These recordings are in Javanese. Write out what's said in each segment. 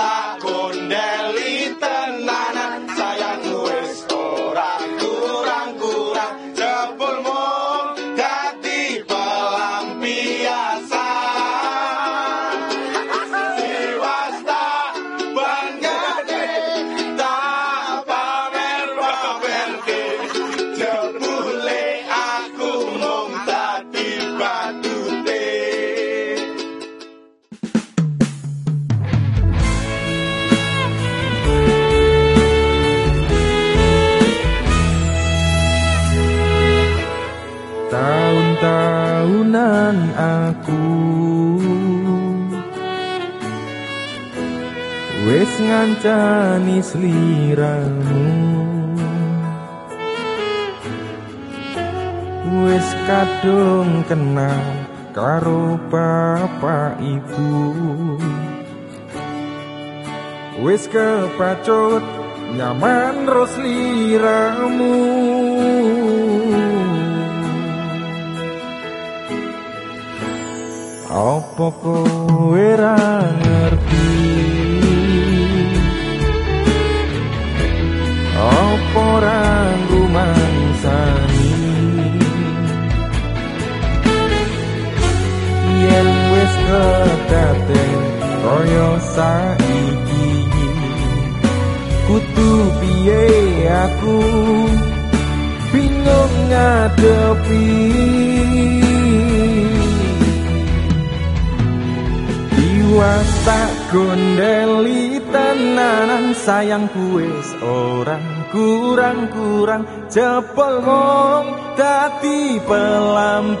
tak Tahun-tahunan aku. Wis ngancani sliramu Wis kadung kenal karo bapak ibu. Wis kepacut nyaman ros liramu Apa kowe ra ngerti? Apa ra rumangsani Yen wis kedaten kaya saiki Kudu piye aku? Bingung ngadepi Iwas tak gondeli tenanan sayangku wis orang kurang-kurang. Jebol mong dadi pelampiasan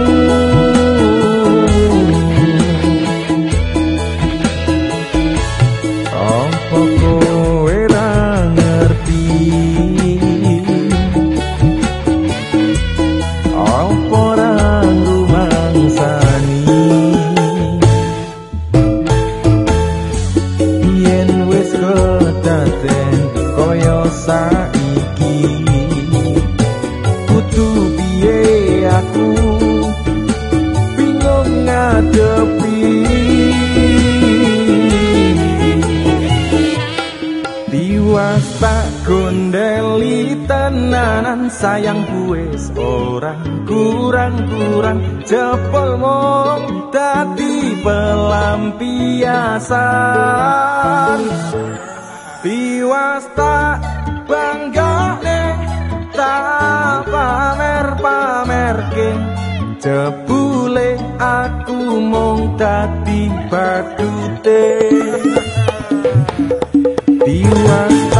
gondeli tenanan sayang wis orang kurang-kurang jebol mong dadi pelampiasan. Tiwas tak banggane tak pamer-pamerke. Jebule aku mong dadi badute. Tiwas